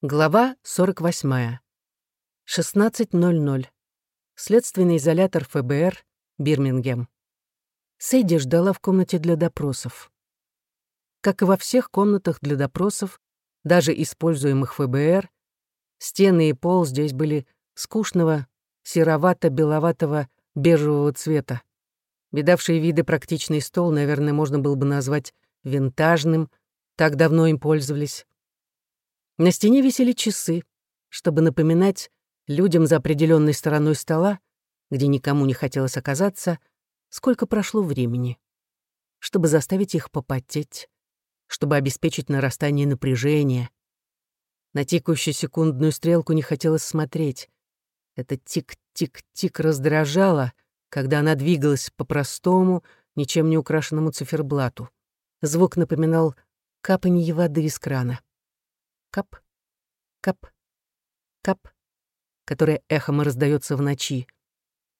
Глава 48. 16.00. Следственный изолятор ФБР, Бирмингем. Сэдди ждала в комнате для допросов. Как и во всех комнатах для допросов, даже используемых ФБР, стены и пол здесь были скучного, серовато-беловатого бежевого цвета. Видавший виды практичный стол, наверное, можно было бы назвать винтажным, так давно им пользовались. На стене висели часы, чтобы напоминать людям за определенной стороной стола, где никому не хотелось оказаться, сколько прошло времени, чтобы заставить их попотеть, чтобы обеспечить нарастание напряжения. На тикающую секундную стрелку не хотелось смотреть. Это тик-тик-тик раздражало, когда она двигалась по простому, ничем не украшенному циферблату. Звук напоминал капанье воды из крана кап, кап, кап, которое эхом раздается в ночи,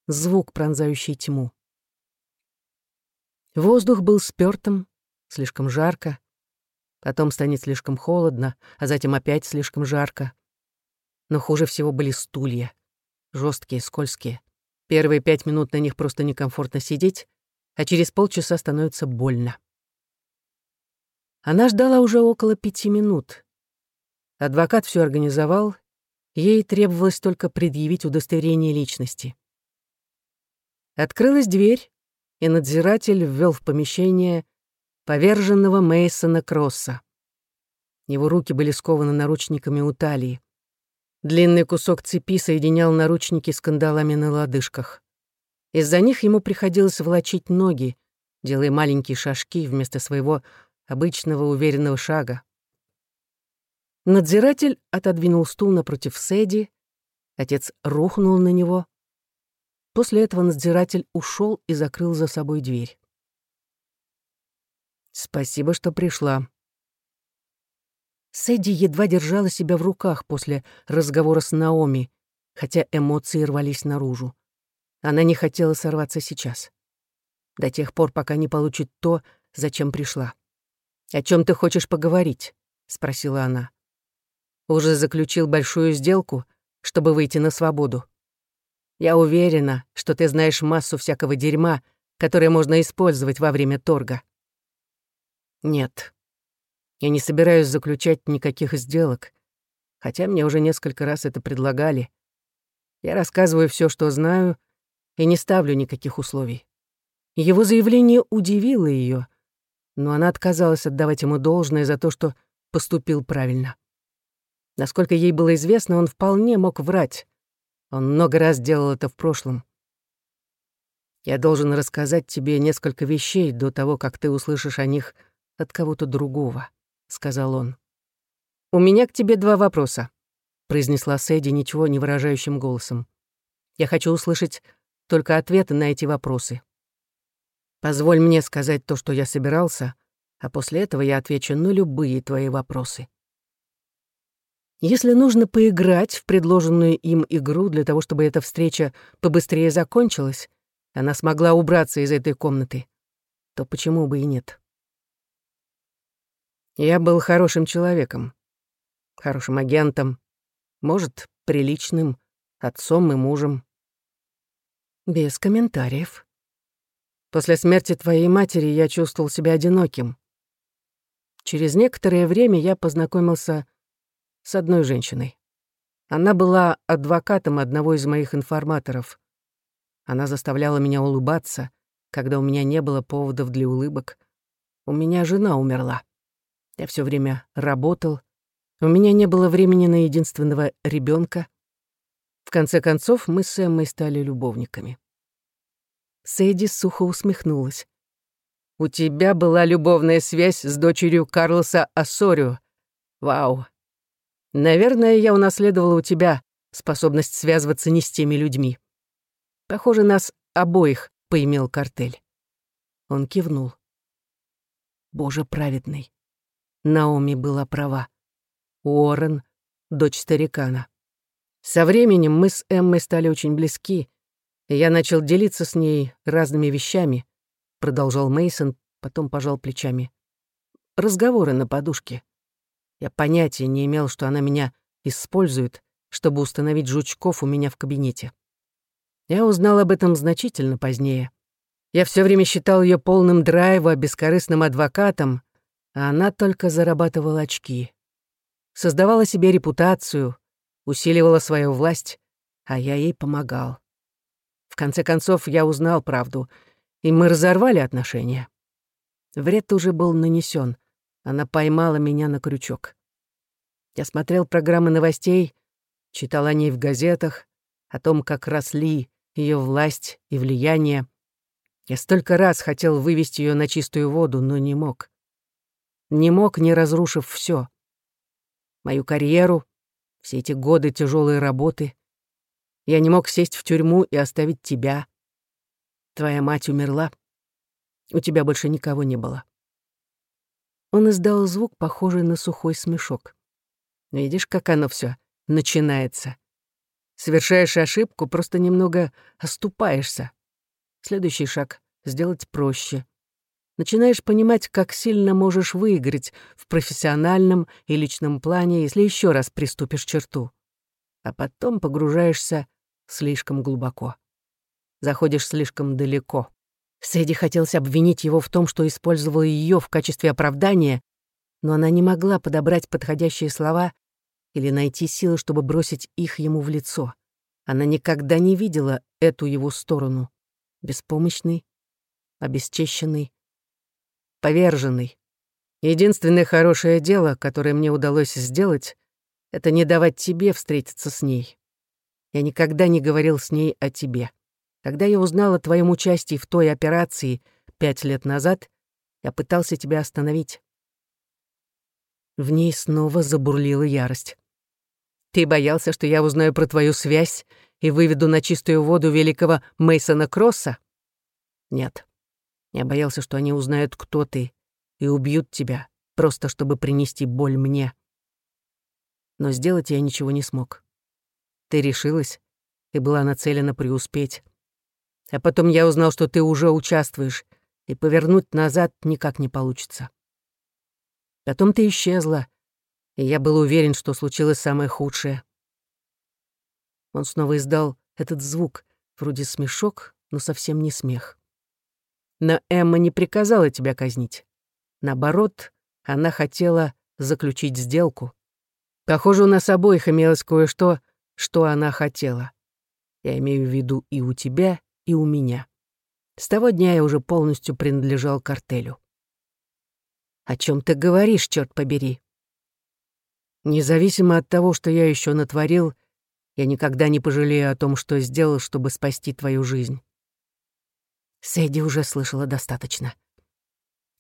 звук, пронзающий тьму. Воздух был спёртым, слишком жарко, потом станет слишком холодно, а затем опять слишком жарко. Но хуже всего были стулья, жесткие, скользкие. Первые пять минут на них просто некомфортно сидеть, а через полчаса становится больно. Она ждала уже около пяти минут, Адвокат все организовал, ей требовалось только предъявить удостоверение личности. Открылась дверь, и надзиратель ввел в помещение поверженного Мейсона Кросса. Его руки были скованы наручниками у талии. Длинный кусок цепи соединял наручники с кандалами на лодыжках. Из-за них ему приходилось волочить ноги, делая маленькие шажки вместо своего обычного уверенного шага. Надзиратель отодвинул стул напротив Сэдди. Отец рухнул на него. После этого надзиратель ушел и закрыл за собой дверь. «Спасибо, что пришла». Сэдди едва держала себя в руках после разговора с Наоми, хотя эмоции рвались наружу. Она не хотела сорваться сейчас. До тех пор, пока не получит то, зачем пришла. «О чем ты хочешь поговорить?» — спросила она. Уже заключил большую сделку, чтобы выйти на свободу. Я уверена, что ты знаешь массу всякого дерьма, которое можно использовать во время торга. Нет. Я не собираюсь заключать никаких сделок, хотя мне уже несколько раз это предлагали. Я рассказываю все, что знаю, и не ставлю никаких условий. Его заявление удивило ее, но она отказалась отдавать ему должное за то, что поступил правильно. Насколько ей было известно, он вполне мог врать. Он много раз делал это в прошлом. Я должен рассказать тебе несколько вещей до того, как ты услышишь о них от кого-то другого», — сказал он. «У меня к тебе два вопроса», — произнесла Сэдди ничего не выражающим голосом. «Я хочу услышать только ответы на эти вопросы. Позволь мне сказать то, что я собирался, а после этого я отвечу на любые твои вопросы». Если нужно поиграть в предложенную им игру для того, чтобы эта встреча побыстрее закончилась, она смогла убраться из этой комнаты, то почему бы и нет? Я был хорошим человеком, хорошим агентом, может, приличным, отцом и мужем. Без комментариев. После смерти твоей матери я чувствовал себя одиноким. Через некоторое время я познакомился с одной женщиной. Она была адвокатом одного из моих информаторов. Она заставляла меня улыбаться, когда у меня не было поводов для улыбок. У меня жена умерла. Я все время работал. У меня не было времени на единственного ребенка. В конце концов, мы с Эммой стали любовниками. Сэйди сухо усмехнулась. «У тебя была любовная связь с дочерью Карлоса Ассорио. Вау, Наверное, я унаследовала у тебя способность связываться не с теми людьми. Похоже, нас обоих поимел картель. Он кивнул. Боже праведный. Наоми была права. Уоррен — дочь старикана. Со временем мы с Эммой стали очень близки, и я начал делиться с ней разными вещами, продолжал Мейсон, потом пожал плечами. Разговоры на подушке. Я понятия не имел, что она меня использует, чтобы установить жучков у меня в кабинете. Я узнал об этом значительно позднее. Я все время считал ее полным драйва, бескорыстным адвокатом, а она только зарабатывала очки. Создавала себе репутацию, усиливала свою власть, а я ей помогал. В конце концов, я узнал правду, и мы разорвали отношения. Вред уже был нанесен. Она поймала меня на крючок. Я смотрел программы новостей, читал о ней в газетах, о том, как росли ее власть и влияние. Я столько раз хотел вывести ее на чистую воду, но не мог. Не мог, не разрушив все. Мою карьеру, все эти годы тяжелой работы. Я не мог сесть в тюрьму и оставить тебя. Твоя мать умерла. У тебя больше никого не было. Он издал звук, похожий на сухой смешок. Видишь, как оно все начинается. Совершаешь ошибку, просто немного оступаешься. Следующий шаг — сделать проще. Начинаешь понимать, как сильно можешь выиграть в профессиональном и личном плане, если еще раз приступишь черту. А потом погружаешься слишком глубоко. Заходишь слишком далеко. Сэдди хотелось обвинить его в том, что использовал ее в качестве оправдания, но она не могла подобрать подходящие слова или найти силы, чтобы бросить их ему в лицо. Она никогда не видела эту его сторону. Беспомощный, обесчещенный, поверженный. Единственное хорошее дело, которое мне удалось сделать, это не давать тебе встретиться с ней. Я никогда не говорил с ней о тебе. Когда я узнал о твоем участии в той операции пять лет назад, я пытался тебя остановить. В ней снова забурлила ярость. Ты боялся, что я узнаю про твою связь и выведу на чистую воду великого Мейсона Кросса? Нет. Я боялся, что они узнают, кто ты, и убьют тебя, просто чтобы принести боль мне. Но сделать я ничего не смог. Ты решилась и была нацелена преуспеть. А потом я узнал, что ты уже участвуешь, и повернуть назад никак не получится. Потом ты исчезла, и я был уверен, что случилось самое худшее. Он снова издал этот звук, вроде смешок, но совсем не смех. Но Эмма не приказала тебя казнить. Наоборот, она хотела заключить сделку. Похоже, у нас обоих имелось кое-что, что она хотела. Я имею в виду и у тебя, и у меня. С того дня я уже полностью принадлежал картелю. О чем ты говоришь, черт побери? Независимо от того, что я еще натворил, я никогда не пожалею о том, что сделал, чтобы спасти твою жизнь. Сэдди уже слышала достаточно.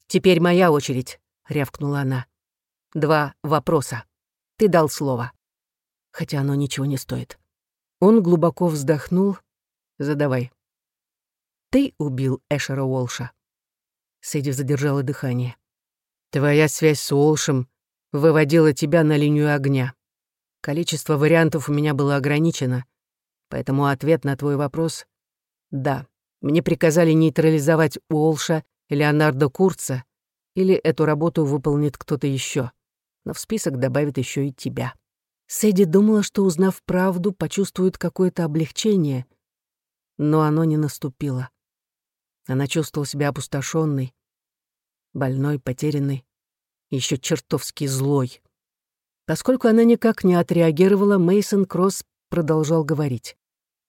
«Теперь моя очередь», — рявкнула она. «Два вопроса. Ты дал слово. Хотя оно ничего не стоит». Он глубоко вздохнул. «Задавай». «Ты убил Эшера Уолша». Сэдди задержала дыхание. «Твоя связь с Уолшем выводила тебя на линию огня. Количество вариантов у меня было ограничено, поэтому ответ на твой вопрос — да. Мне приказали нейтрализовать Уолша Леонардо Курца, или эту работу выполнит кто-то еще, но в список добавит еще и тебя. Сэдди думала, что, узнав правду, почувствует какое-то облегчение, но оно не наступило. Она чувствовала себя опустошенной, больной, потерянной, еще чертовски злой. Поскольку она никак не отреагировала, Мейсон Кросс продолжал говорить.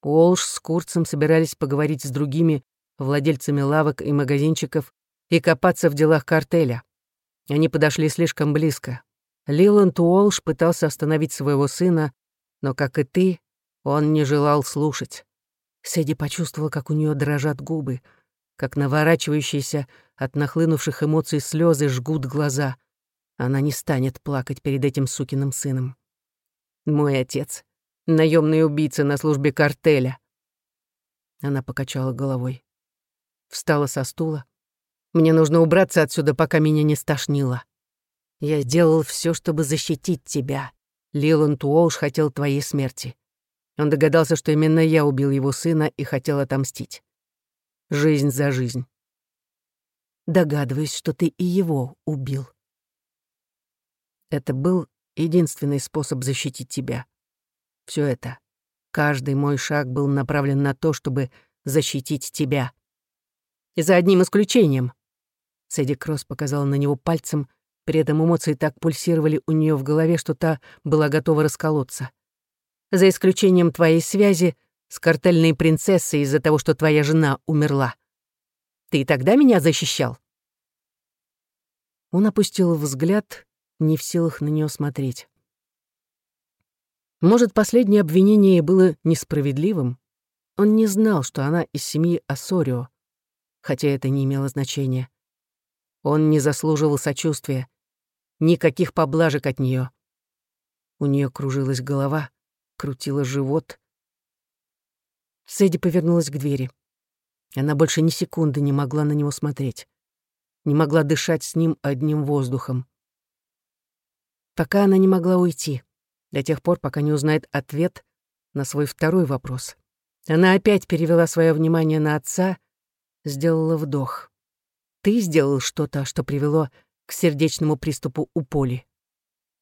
Уолш с Курцем собирались поговорить с другими владельцами лавок и магазинчиков и копаться в делах картеля. Они подошли слишком близко. Лиланд Уолш пытался остановить своего сына, но, как и ты, он не желал слушать. Сэдди почувствовала, как у нее дрожат губы, как наворачивающиеся от нахлынувших эмоций слезы жгут глаза. Она не станет плакать перед этим сукиным сыном. Мой отец наемный убийца на службе картеля. Она покачала головой. Встала со стула. Мне нужно убраться отсюда, пока меня не стошнило. Я сделал все, чтобы защитить тебя. Лиланд Уолш хотел твоей смерти. Он догадался, что именно я убил его сына и хотел отомстить. Жизнь за жизнь. Догадываюсь, что ты и его убил. Это был единственный способ защитить тебя. Все это, каждый мой шаг был направлен на то, чтобы защитить тебя. И за одним исключением. Сэдди Кросс показала на него пальцем, при этом эмоции так пульсировали у нее в голове, что та была готова расколоться. За исключением твоей связи с картельной принцессой из-за того, что твоя жена умерла. Ты и тогда меня защищал?» Он опустил взгляд, не в силах на нее смотреть. Может, последнее обвинение было несправедливым? Он не знал, что она из семьи Ассорио, хотя это не имело значения. Он не заслуживал сочувствия, никаких поблажек от нее. У нее кружилась голова, крутила живот. Сэдди повернулась к двери. Она больше ни секунды не могла на него смотреть. Не могла дышать с ним одним воздухом. Пока она не могла уйти, до тех пор, пока не узнает ответ на свой второй вопрос. Она опять перевела свое внимание на отца, сделала вдох. «Ты сделал что-то, что привело к сердечному приступу у Поли».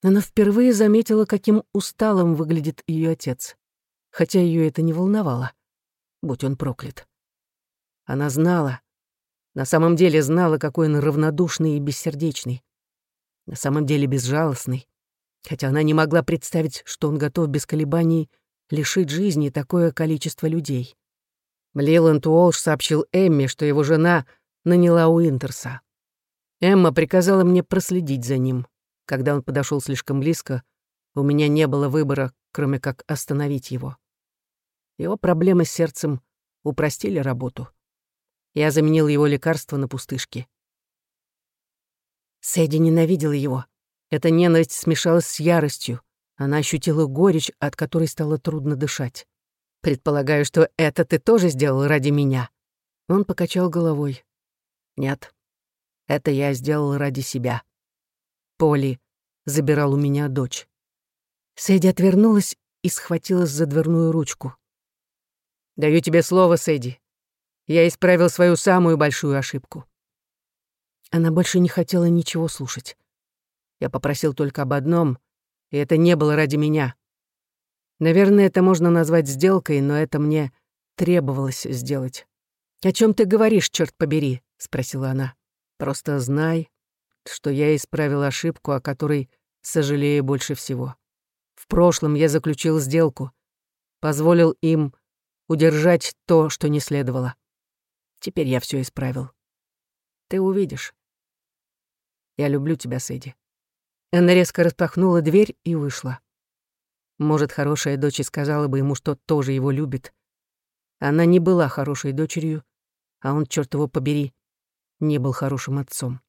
Она впервые заметила, каким усталым выглядит ее отец, хотя ее это не волновало. Будь он проклят. Она знала, на самом деле знала, какой он равнодушный и бессердечный. На самом деле безжалостный. Хотя она не могла представить, что он готов без колебаний лишить жизни такое количество людей. Лиланд Уолш сообщил Эмме, что его жена наняла Уинтерса. Эмма приказала мне проследить за ним. Когда он подошел слишком близко, у меня не было выбора, кроме как остановить его. Его проблемы с сердцем упростили работу. Я заменил его лекарство на пустышки. Сэдди ненавидела его. Эта ненависть смешалась с яростью. Она ощутила горечь, от которой стало трудно дышать. «Предполагаю, что это ты тоже сделал ради меня?» Он покачал головой. «Нет, это я сделал ради себя. Поли забирал у меня дочь». Сэдди отвернулась и схватилась за дверную ручку. «Даю тебе слово, Сэдди. Я исправил свою самую большую ошибку. Она больше не хотела ничего слушать. Я попросил только об одном, и это не было ради меня. Наверное, это можно назвать сделкой, но это мне требовалось сделать. «О чем ты говоришь, черт побери?» — спросила она. «Просто знай, что я исправил ошибку, о которой сожалею больше всего. В прошлом я заключил сделку, позволил им удержать то, что не следовало. Теперь я все исправил. Ты увидишь. Я люблю тебя, Сэдди. Она резко распахнула дверь и вышла. Может, хорошая дочь сказала бы ему, что тоже его любит. Она не была хорошей дочерью, а он, черт его побери, не был хорошим отцом.